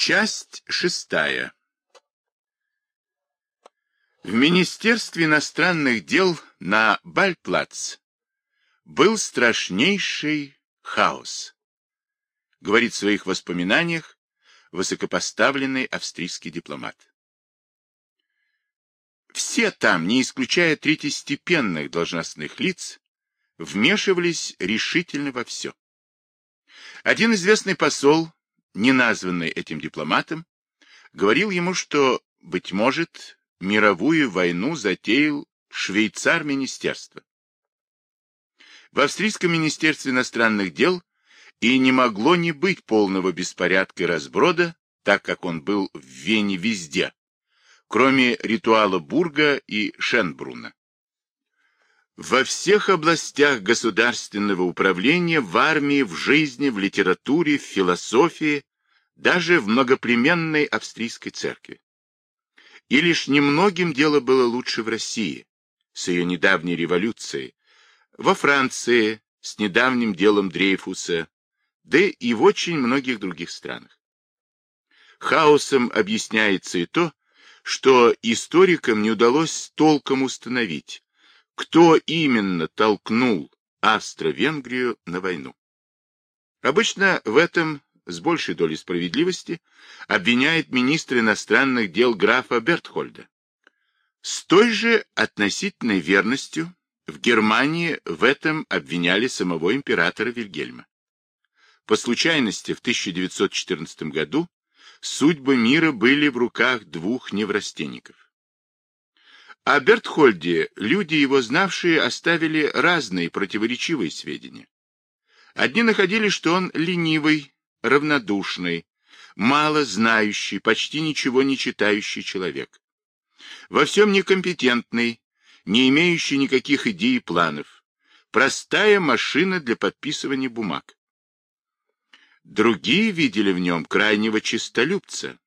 Часть шестая. В Министерстве иностранных дел на Бальплац был страшнейший хаос, говорит в своих воспоминаниях высокопоставленный австрийский дипломат. Все там, не исключая третьестепенных должностных лиц, вмешивались решительно во все. Один известный посол, не названный этим дипломатом, говорил ему, что, быть может, мировую войну затеял швейцар министерства. В австрийском министерстве иностранных дел и не могло не быть полного беспорядка и разброда, так как он был в Вене везде, кроме ритуала Бурга и Шенбруна. Во всех областях государственного управления, в армии, в жизни, в литературе, в философии, даже в многоплеменной австрийской церкви. И лишь немногим дело было лучше в России, с ее недавней революцией, во Франции, с недавним делом Дрейфуса, да и в очень многих других странах. Хаосом объясняется и то, что историкам не удалось толком установить, кто именно толкнул Австро-Венгрию на войну. Обычно в этом с большей долей справедливости обвиняет министра иностранных дел графа Бертхольда. С той же относительной верностью в Германии в этом обвиняли самого императора Вильгельма. По случайности в 1914 году судьбы мира были в руках двух неврастенников. О Бертхольде люди, его знавшие, оставили разные противоречивые сведения. Одни находили, что он ленивый, равнодушный, мало знающий, почти ничего не читающий человек. Во всем некомпетентный, не имеющий никаких идей и планов. Простая машина для подписывания бумаг. Другие видели в нем крайнего честолюбца,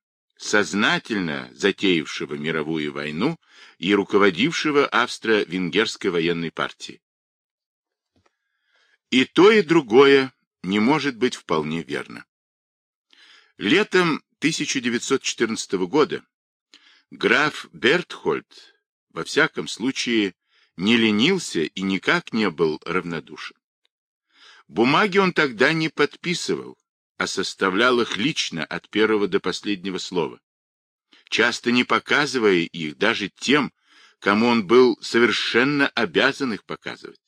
сознательно затеявшего мировую войну и руководившего австро-венгерской военной партией. И то, и другое не может быть вполне верно. Летом 1914 года граф Бертхольд, во всяком случае, не ленился и никак не был равнодушен. Бумаги он тогда не подписывал, а составлял их лично от первого до последнего слова, часто не показывая их даже тем, кому он был совершенно обязан их показывать.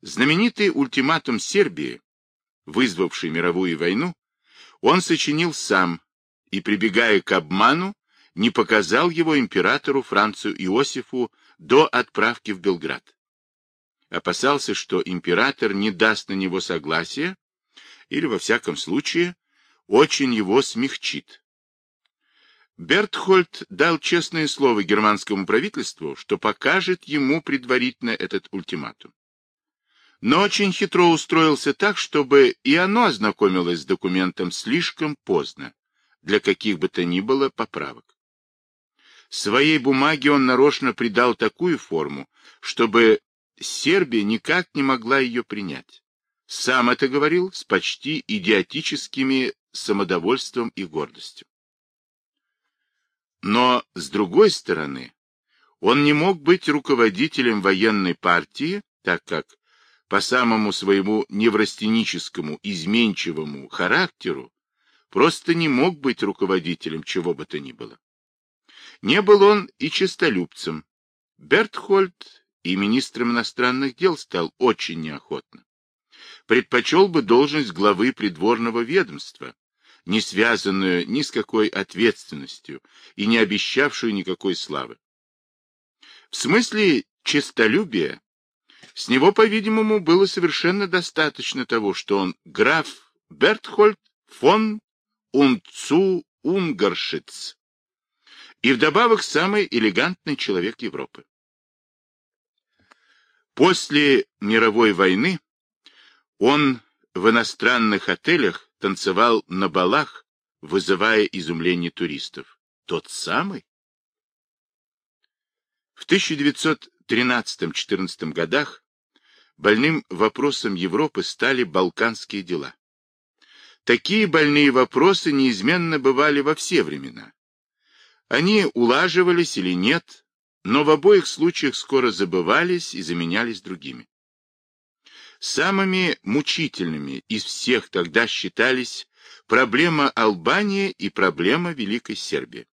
Знаменитый ультиматум Сербии, вызвавший мировую войну, он сочинил сам и, прибегая к обману, не показал его императору Францу Иосифу до отправки в Белград. Опасался, что император не даст на него согласия или, во всяком случае, очень его смягчит. Бертхольд дал честное слово германскому правительству, что покажет ему предварительно этот ультиматум. Но очень хитро устроился так, чтобы и оно ознакомилось с документом слишком поздно, для каких бы то ни было поправок. Своей бумаге он нарочно придал такую форму, чтобы Сербия никак не могла ее принять. Сам это говорил с почти идиотическими самодовольством и гордостью. Но, с другой стороны, он не мог быть руководителем военной партии, так как по самому своему неврастеническому, изменчивому характеру просто не мог быть руководителем чего бы то ни было. Не был он и честолюбцем. Бертхольд и министром иностранных дел стал очень неохотно предпочел бы должность главы придворного ведомства, не связанную ни с какой ответственностью и не обещавшую никакой славы. В смысле честолюбия с него, по-видимому, было совершенно достаточно того, что он граф Бертхольд фон Унцу Унгаршиц и вдобавок самый элегантный человек Европы. После мировой войны он в иностранных отелях танцевал на балах, вызывая изумление туристов. Тот самый? В 1913-14 годах больным вопросом Европы стали балканские дела. Такие больные вопросы неизменно бывали во все времена. Они улаживались или нет, но в обоих случаях скоро забывались и заменялись другими. Самыми мучительными из всех тогда считались проблема Албании и проблема Великой Сербии.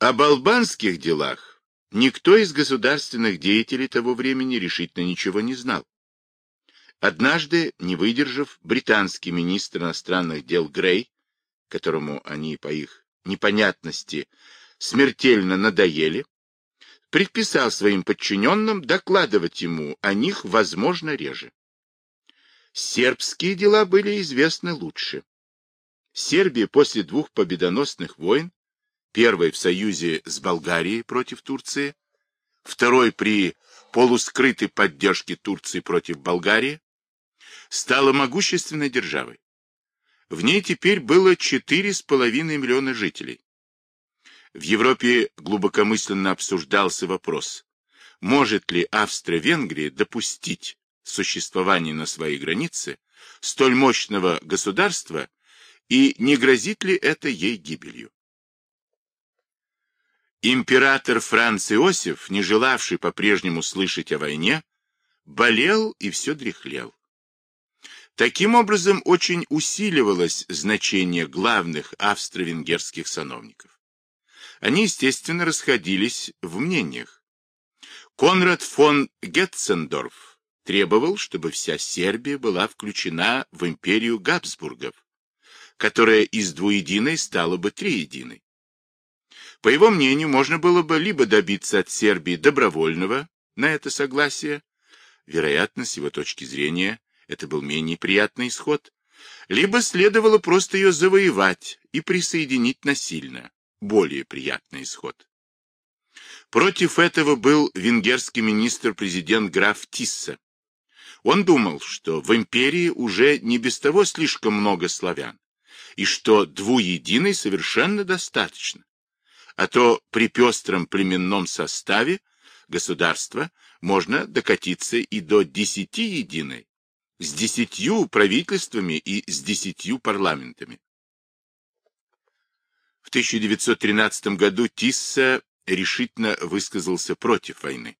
Об албанских делах никто из государственных деятелей того времени решительно ничего не знал. Однажды, не выдержав, британский министр иностранных дел Грей, которому они по их непонятности смертельно надоели, предписал своим подчиненным докладывать ему о них, возможно, реже. Сербские дела были известны лучше. Сербия после двух победоносных войн, первой в союзе с Болгарией против Турции, второй при полускрытой поддержке Турции против Болгарии, стала могущественной державой. В ней теперь было 4,5 миллиона жителей. В Европе глубокомысленно обсуждался вопрос, может ли Австро-Венгрия допустить существование на своей границе столь мощного государства и не грозит ли это ей гибелью. Император Франц Иосиф, не желавший по-прежнему слышать о войне, болел и все дряхлел. Таким образом, очень усиливалось значение главных австро-венгерских сановников. Они, естественно, расходились в мнениях. Конрад фон Гетцендорф требовал, чтобы вся Сербия была включена в империю Габсбургов, которая из двуединой стала бы триединой. По его мнению, можно было бы либо добиться от Сербии добровольного на это согласие, вероятно, с его точки зрения, это был менее приятный исход, либо следовало просто ее завоевать и присоединить насильно, более приятный исход. Против этого был венгерский министр-президент граф Тисса, он думал, что в империи уже не без того слишком много славян, и что двуединой совершенно достаточно. А то при пестром племенном составе государства можно докатиться и до десяти единой, с десятью правительствами и с десятью парламентами. В 1913 году Тисса решительно высказался против войны,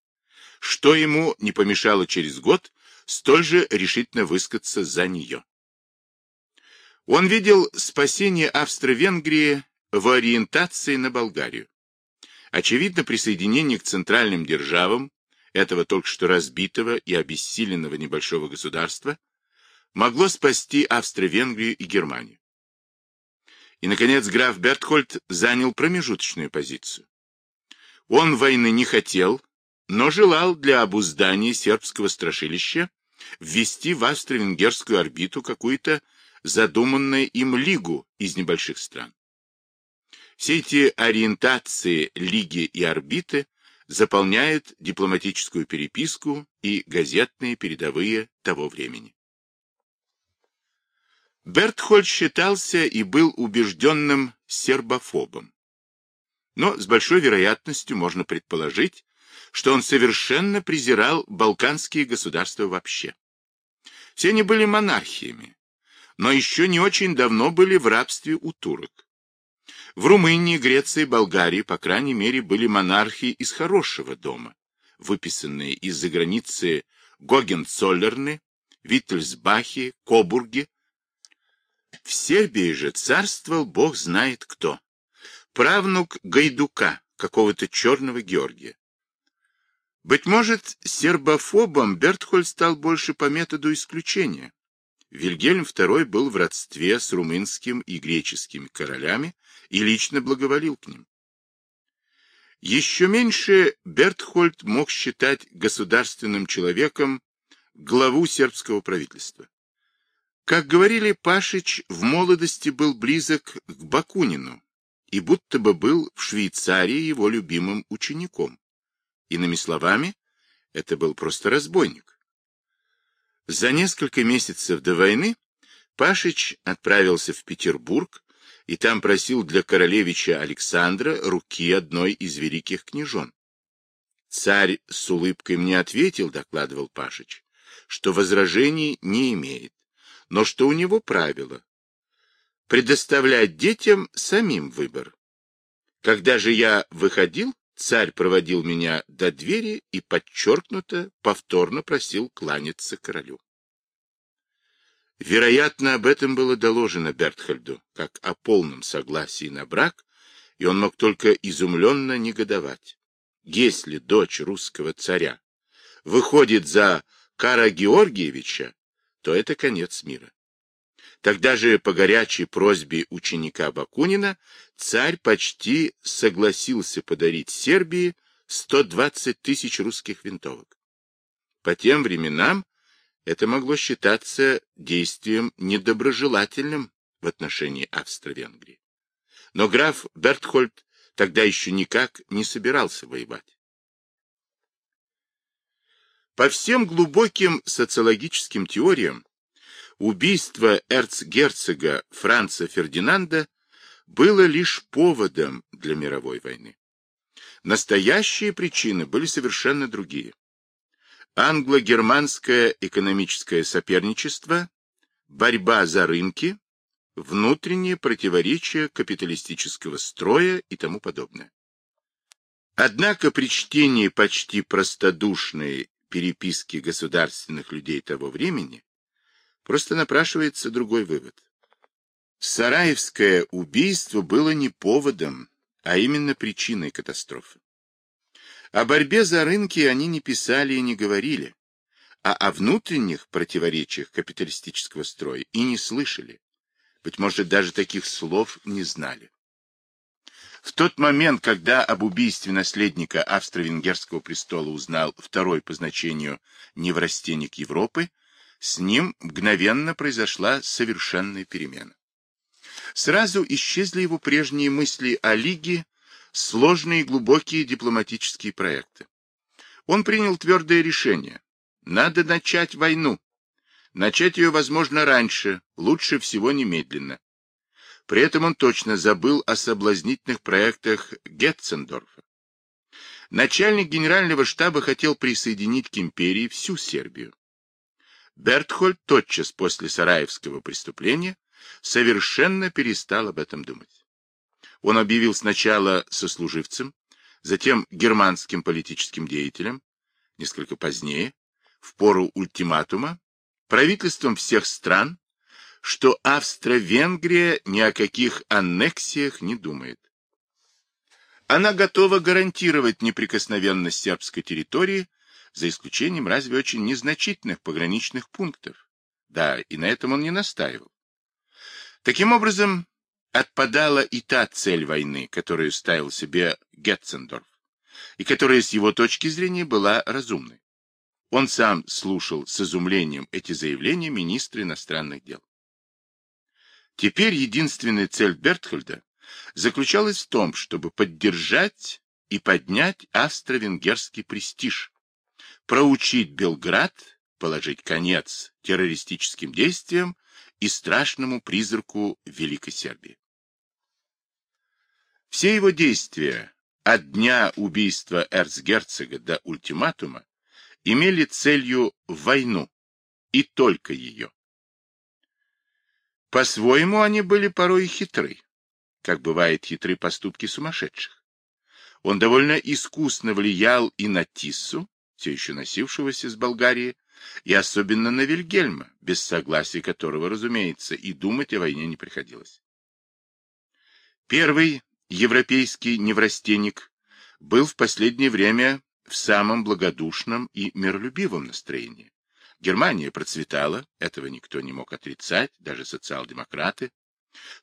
что ему не помешало через год столь же решительно высказаться за нее. Он видел спасение Австро-Венгрии в ориентации на Болгарию. Очевидно, присоединение к центральным державам этого только что разбитого и обессиленного небольшого государства могло спасти Австро-Венгрию и Германию. И, наконец, граф Бертхольд занял промежуточную позицию. Он войны не хотел, но желал для обуздания сербского страшилища ввести в австро-венгерскую орбиту какую-то задуманную им лигу из небольших стран. Все эти ориентации лиги и орбиты заполняют дипломатическую переписку и газетные передовые того времени. Бертхольд считался и был убежденным сербофобом. Но с большой вероятностью можно предположить, что он совершенно презирал балканские государства вообще. Все они были монархиями, но еще не очень давно были в рабстве у турок. В Румынии, Греции, Болгарии, по крайней мере, были монархии из хорошего дома, выписанные из-за границы Гогенцоллерны, Виттельсбахи, Кобурги. В Сербии же царствовал бог знает кто. Правнук Гайдука, какого-то черного Георгия. Быть может, сербофобом Бертхольд стал больше по методу исключения. Вильгельм II был в родстве с румынским и греческими королями и лично благоволил к ним. Еще меньше Бертхольд мог считать государственным человеком главу сербского правительства. Как говорили, Пашич в молодости был близок к Бакунину и будто бы был в Швейцарии его любимым учеником. Иными словами, это был просто разбойник. За несколько месяцев до войны Пашич отправился в Петербург и там просил для королевича Александра руки одной из великих княжон. Царь с улыбкой мне ответил, докладывал Пашич, что возражений не имеет, но что у него правило – предоставлять детям самим выбор. Когда же я выходил, царь проводил меня до двери и подчеркнуто повторно просил кланяться королю. Вероятно, об этом было доложено Бертхальду, как о полном согласии на брак, и он мог только изумленно негодовать. Если дочь русского царя выходит за Кара Георгиевича, то это конец мира. Тогда же по горячей просьбе ученика Бакунина царь почти согласился подарить Сербии 120 тысяч русских винтовок. По тем временам это могло считаться действием недоброжелательным в отношении Австро-Венгрии. Но граф Бертхольд тогда еще никак не собирался воевать. По всем глубоким социологическим теориям, убийство эрцгерцога Франца Фердинанда было лишь поводом для мировой войны. Настоящие причины были совершенно другие. Англо-германское экономическое соперничество, борьба за рынки, внутренние противоречия капиталистического строя и тому подобное. Однако при чтении почти простодушной переписки государственных людей того времени просто напрашивается другой вывод. Сараевское убийство было не поводом, а именно причиной катастрофы. О борьбе за рынки они не писали и не говорили, а о внутренних противоречиях капиталистического строя и не слышали. Быть может, даже таких слов не знали. В тот момент, когда об убийстве наследника австро-венгерского престола узнал второй по значению неврастенник Европы, с ним мгновенно произошла совершенная перемена. Сразу исчезли его прежние мысли о Лиге сложные и глубокие дипломатические проекты. Он принял твердое решение. Надо начать войну. Начать ее, возможно, раньше, лучше всего немедленно. При этом он точно забыл о соблазнительных проектах Гетцендорфа. Начальник генерального штаба хотел присоединить к империи всю Сербию. Бертхольд тотчас после Сараевского преступления совершенно перестал об этом думать он объявил сначала сослуживцем, затем германским политическим деятелем, несколько позднее, в пору ультиматума, правительством всех стран, что Австро-Венгрия ни о каких аннексиях не думает. Она готова гарантировать неприкосновенность сербской территории, за исключением разве очень незначительных пограничных пунктов. Да, и на этом он не настаивал. Таким образом, отпадала и та цель войны, которую ставил себе Гетцендорф, и которая с его точки зрения была разумной. Он сам слушал с изумлением эти заявления министра иностранных дел. Теперь единственная цель Бертхольда заключалась в том, чтобы поддержать и поднять австро-венгерский престиж, проучить Белград, положить конец террористическим действиям и страшному призраку Великой Сербии. Все его действия от дня убийства эрцгерцога до ультиматума имели целью войну, и только ее. По-своему они были порой хитры, как бывает хитры поступки сумасшедших. Он довольно искусно влиял и на Тиссу, все еще носившегося с Болгарии, и особенно на Вильгельма, без согласия которого, разумеется, и думать о войне не приходилось. Первый европейский неврастенник, был в последнее время в самом благодушном и миролюбивом настроении. Германия процветала, этого никто не мог отрицать, даже социал-демократы.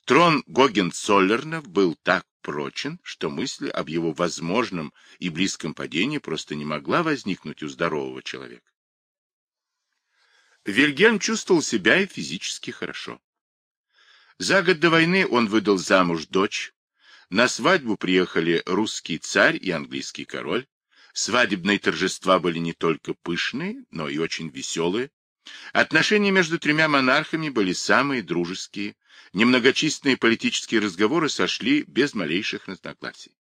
Трон Гогенцоллернов был так прочен, что мысль об его возможном и близком падении просто не могла возникнуть у здорового человека. Вильгельм чувствовал себя и физически хорошо. За год до войны он выдал замуж дочь, на свадьбу приехали русский царь и английский король. Свадебные торжества были не только пышные, но и очень веселые. Отношения между тремя монархами были самые дружеские. Немногочисленные политические разговоры сошли без малейших разногласий.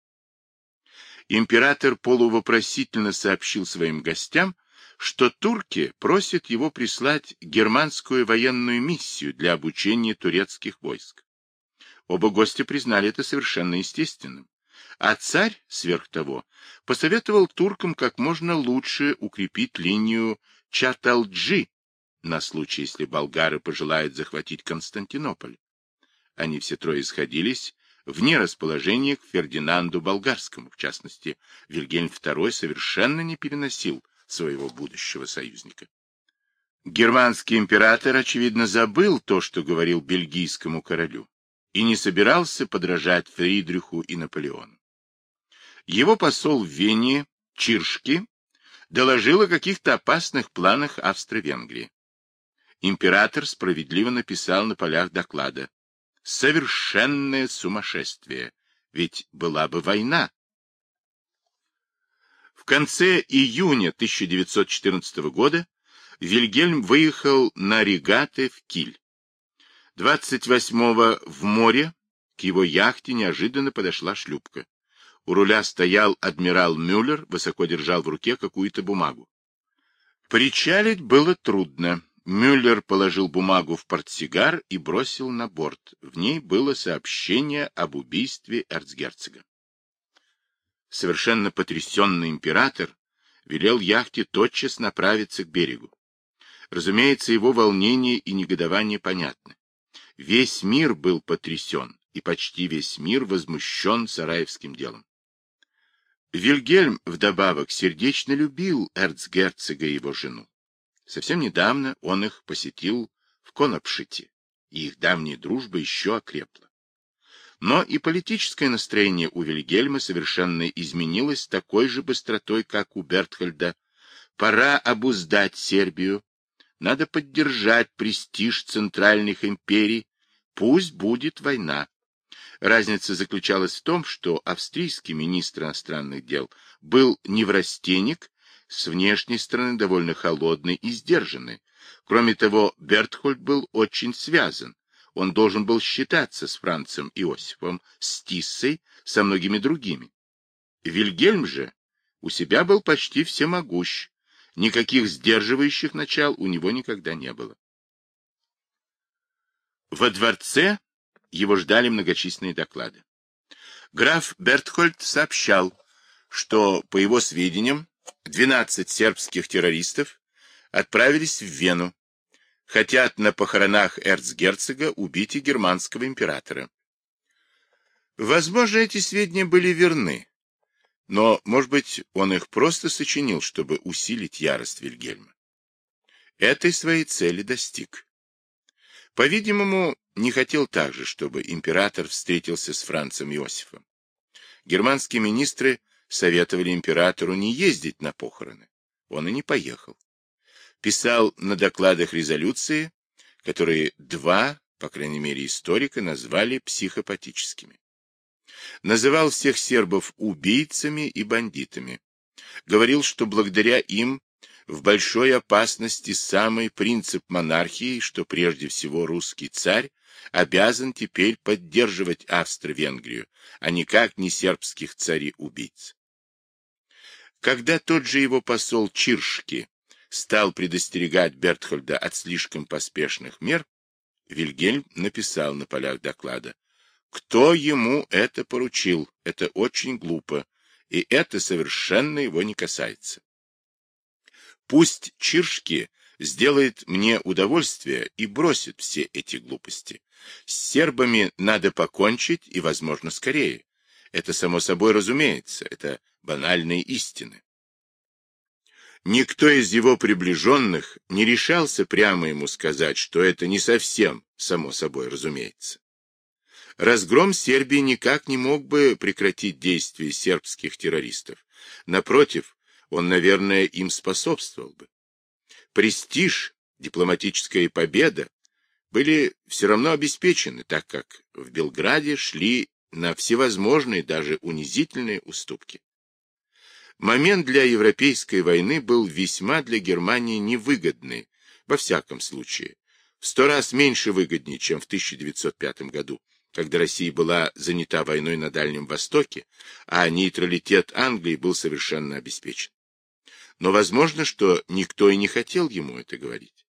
Император полувопросительно сообщил своим гостям, что турки просят его прислать германскую военную миссию для обучения турецких войск. Оба гостя признали это совершенно естественным. А царь, сверх того, посоветовал туркам как можно лучше укрепить линию Чаталджи на случай, если болгары пожелают захватить Константинополь. Они все трое сходились вне расположения к Фердинанду Болгарскому, в частности, Вильгельм II совершенно не переносил своего будущего союзника. Германский император, очевидно, забыл то, что говорил бельгийскому королю, и не собирался подражать Фридриху и Наполеону. Его посол в Вене, Чиршки, доложил о каких-то опасных планах Австро-Венгрии. Император справедливо написал на полях доклада «Совершенное сумасшествие, ведь была бы война». В конце июня 1914 года Вильгельм выехал на регаты в Киль. 28-го в море к его яхте неожиданно подошла шлюпка. У руля стоял адмирал Мюллер, высоко держал в руке какую-то бумагу. Причалить было трудно. Мюллер положил бумагу в портсигар и бросил на борт. В ней было сообщение об убийстве эрцгерцога. Совершенно потрясенный император велел яхте тотчас направиться к берегу. Разумеется, его волнение и негодование понятны. Весь мир был потрясен, и почти весь мир возмущен сараевским делом. Вильгельм, вдобавок, сердечно любил эрцгерцога и его жену. Совсем недавно он их посетил в Конопшите, и их давняя дружба еще окрепла. Но и политическое настроение у Вильгельма совершенно изменилось такой же быстротой, как у Бертхольда. Пора обуздать Сербию, надо поддержать престиж центральных империй, пусть будет война. Разница заключалась в том, что австрийский министр иностранных дел был неврастенник, с внешней стороны довольно холодный и сдержанный. Кроме того, Бертхольд был очень связан. Он должен был считаться с Францем Иосифом, с Тиссой, со многими другими. Вильгельм же у себя был почти всемогущ, Никаких сдерживающих начал у него никогда не было. Во дворце его ждали многочисленные доклады. Граф Бертхольд сообщал, что, по его сведениям, 12 сербских террористов отправились в Вену, хотят на похоронах эрцгерцога убить и германского императора. Возможно, эти сведения были верны, но, может быть, он их просто сочинил, чтобы усилить ярость Вильгельма. Этой своей цели достиг. По-видимому, не хотел также, чтобы император встретился с Францем Иосифом. Германские министры советовали императору не ездить на похороны. Он и не поехал. Писал на докладах резолюции, которые два, по крайней мере, историка назвали психопатическими называл всех сербов убийцами и бандитами. Говорил, что благодаря им в большой опасности самый принцип монархии, что прежде всего русский царь, обязан теперь поддерживать Австро-Венгрию, а никак не сербских царей-убийц. Когда тот же его посол Чиршки стал предостерегать Бертхольда от слишком поспешных мер, Вильгельм написал на полях доклада кто ему это поручил? Это очень глупо, и это совершенно его не касается. Пусть Чиршки сделает мне удовольствие и бросит все эти глупости. С сербами надо покончить и, возможно, скорее. Это само собой разумеется, это банальные истины. Никто из его приближенных не решался прямо ему сказать, что это не совсем само собой разумеется. Разгром Сербии никак не мог бы прекратить действия сербских террористов. Напротив, он, наверное, им способствовал бы. Престиж, дипломатическая победа были все равно обеспечены, так как в Белграде шли на всевозможные, даже унизительные уступки. Момент для Европейской войны был весьма для Германии невыгодный, во всяком случае, в сто раз меньше выгоднее, чем в 1905 году, когда Россия была занята войной на Дальнем Востоке, а нейтралитет Англии был совершенно обеспечен. Но возможно, что никто и не хотел ему это говорить.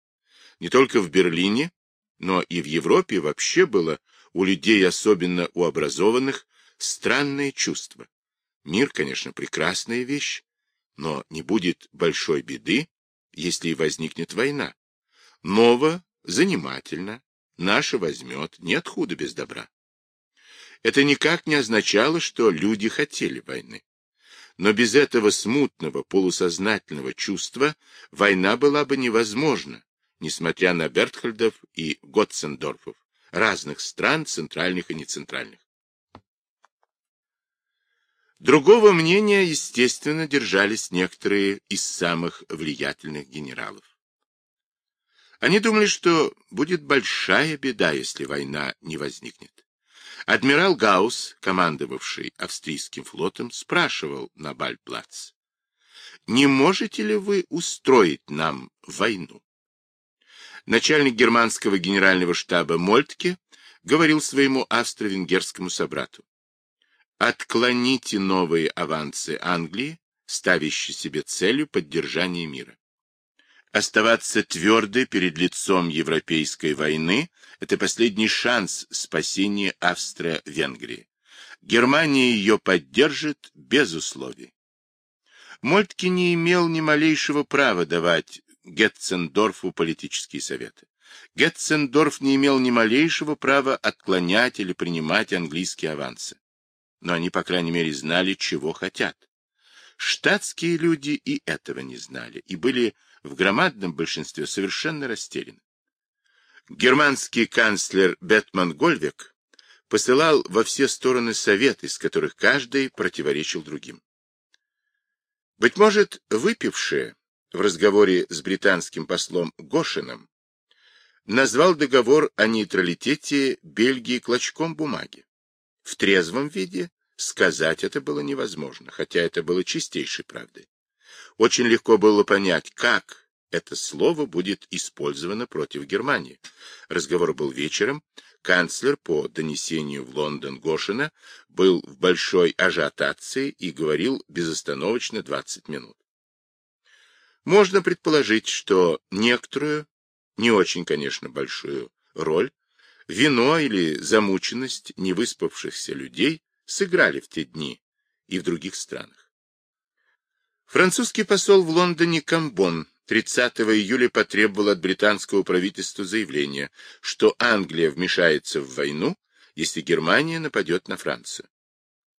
Не только в Берлине, но и в Европе вообще было у людей, особенно у образованных, странное чувство. Мир, конечно, прекрасная вещь, но не будет большой беды, если и возникнет война. Ново, занимательно, наше возьмет, нет худа без добра. Это никак не означало, что люди хотели войны. Но без этого смутного, полусознательного чувства война была бы невозможна, несмотря на Бертхольдов и Готцендорфов, разных стран, центральных и нецентральных. Другого мнения, естественно, держались некоторые из самых влиятельных генералов. Они думали, что будет большая беда, если война не возникнет. Адмирал Гаус, командовавший австрийским флотом, спрашивал на Бальплац, «Не можете ли вы устроить нам войну?» Начальник германского генерального штаба Мольтке говорил своему австро-венгерскому собрату, Отклоните новые авансы Англии, ставящие себе целью поддержания мира. Оставаться твердой перед лицом Европейской войны – это последний шанс спасения Австро-Венгрии. Германия ее поддержит без условий. Мольтке не имел ни малейшего права давать Гетцендорфу политические советы. Гетцендорф не имел ни малейшего права отклонять или принимать английские авансы но они, по крайней мере, знали, чего хотят. Штатские люди и этого не знали, и были в громадном большинстве совершенно растеряны. Германский канцлер Бетман Гольвек посылал во все стороны советы, из которых каждый противоречил другим. Быть может, выпившие в разговоре с британским послом Гошином назвал договор о нейтралитете Бельгии клочком бумаги. В трезвом виде сказать это было невозможно, хотя это было чистейшей правдой. Очень легко было понять, как это слово будет использовано против Германии. Разговор был вечером. Канцлер по донесению в Лондон Гошина был в большой ажиотации и говорил безостановочно 20 минут. Можно предположить, что некоторую, не очень, конечно, большую роль Вино или замученность невыспавшихся людей сыграли в те дни и в других странах. Французский посол в Лондоне Камбон 30 июля потребовал от британского правительства заявления, что Англия вмешается в войну, если Германия нападет на Францию.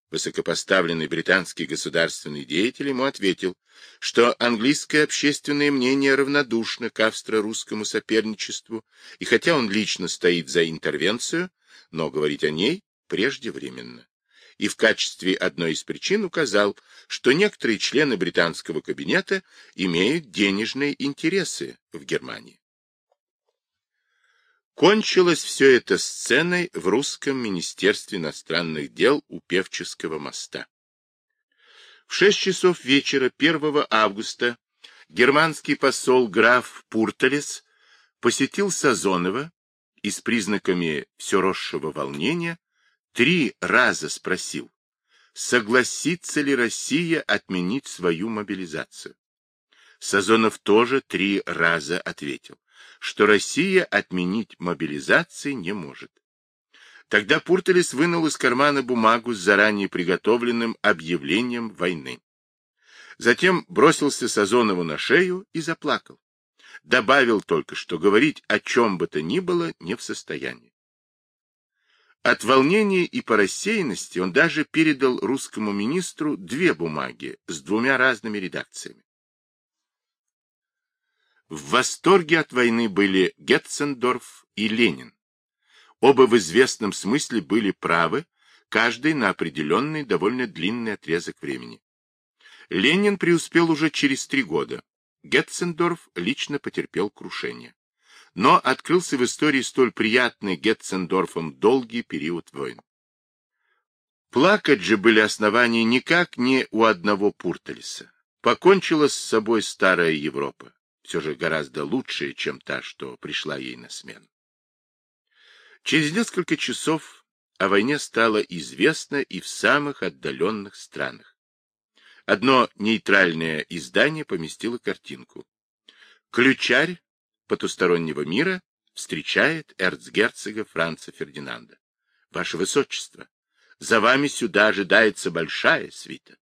Высокопоставленный британский государственный деятель ему ответил, что английское общественное мнение равнодушно к австро-русскому соперничеству, и хотя он лично стоит за интервенцию, но говорить о ней преждевременно. И в качестве одной из причин указал, что некоторые члены британского кабинета имеют денежные интересы в Германии. Кончилось все это сценой в русском министерстве иностранных дел у Певческого моста. В шесть часов вечера 1 августа германский посол граф Пурталес посетил Сазонова и с признаками все росшего волнения три раза спросил, согласится ли Россия отменить свою мобилизацию. Сазонов тоже три раза ответил, что Россия отменить мобилизации не может. Тогда Пурталес вынул из кармана бумагу с заранее приготовленным объявлением войны. Затем бросился Сазонову на шею и заплакал. Добавил только, что говорить о чем бы то ни было не в состоянии. От волнения и по рассеянности он даже передал русскому министру две бумаги с двумя разными редакциями. В восторге от войны были Гетцендорф и Ленин. Оба в известном смысле были правы, каждый на определенный довольно длинный отрезок времени. Ленин преуспел уже через три года. Гетцендорф лично потерпел крушение. Но открылся в истории столь приятный Гетцендорфом долгий период войн. Плакать же были основания никак не у одного Пурталиса. Покончила с собой старая Европа все же гораздо лучшая, чем та, что пришла ей на смену. Через несколько часов о войне стало известно и в самых отдаленных странах. Одно нейтральное издание поместило картинку. Ключарь потустороннего мира встречает эрцгерцога Франца Фердинанда. Ваше Высочество, за вами сюда ожидается большая свита.